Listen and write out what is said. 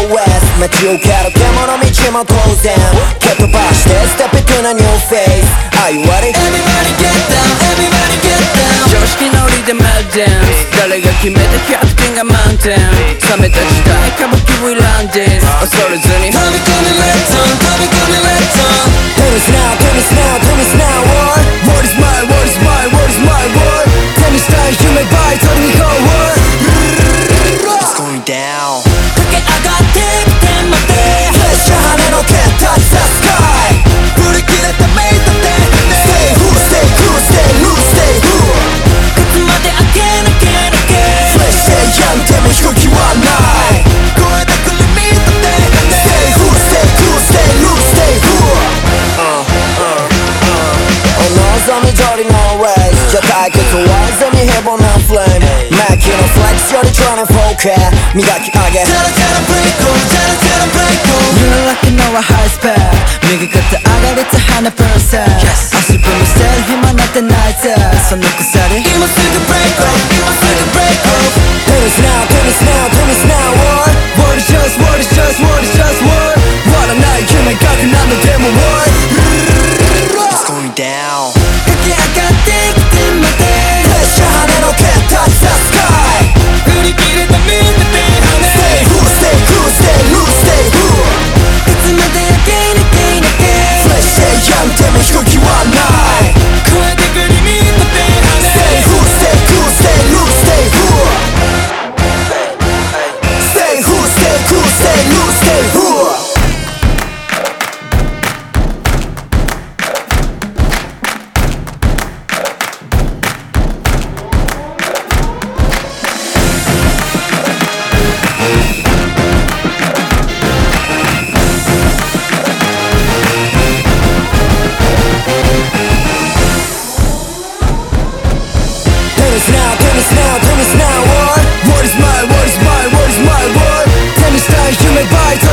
OS 街を蹴る獣道も当然。蹴飛ばしてステピックなニューフェイス愛割り Everybody get down, everybody get down 常識のりでメルデン誰が決めたキャプテンが満点。冷めた時代歌舞伎 We landing 恐れずに。飛び込みレッド。マキのフレックスより 24K 磨き上げ Tell her, tell her break on, tell her, tell her break on You're like no high spec 右肩上がりと100% Yes 足踏みしてる暇なんてないぜその鎖今 Promise now, promise now, what? What is my, what is my, what is my, what? Tell me, that you may buy